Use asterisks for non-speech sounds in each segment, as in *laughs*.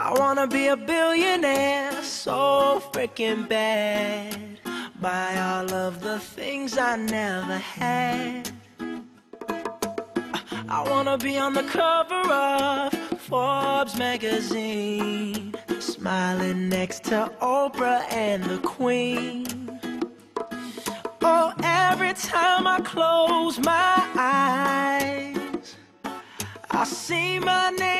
I wanna be a billionaire so freaking bad. Buy all of the things I never had. I wanna be on the cover of Forbes magazine, smiling next to Oprah and the Queen. Oh, every time I close my eyes, I see my name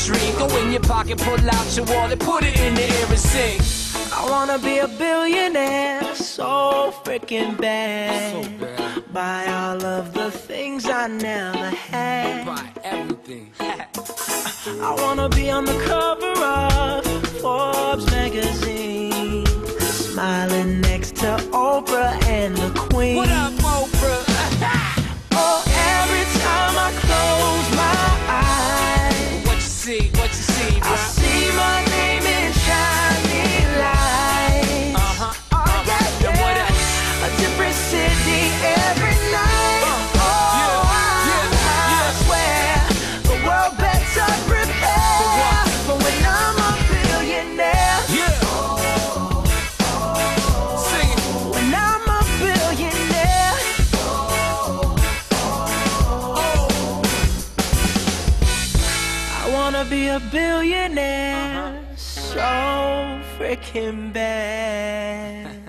dream. Go in your pocket, pull out your wallet, put it in the air and sing. I wanna be a billionaire so freaking bad. Buy all of the things I never had. Buy everything. *laughs* I wanna be on the cover of Oh. wanna be a billionaire uh-huh. so freaking bad.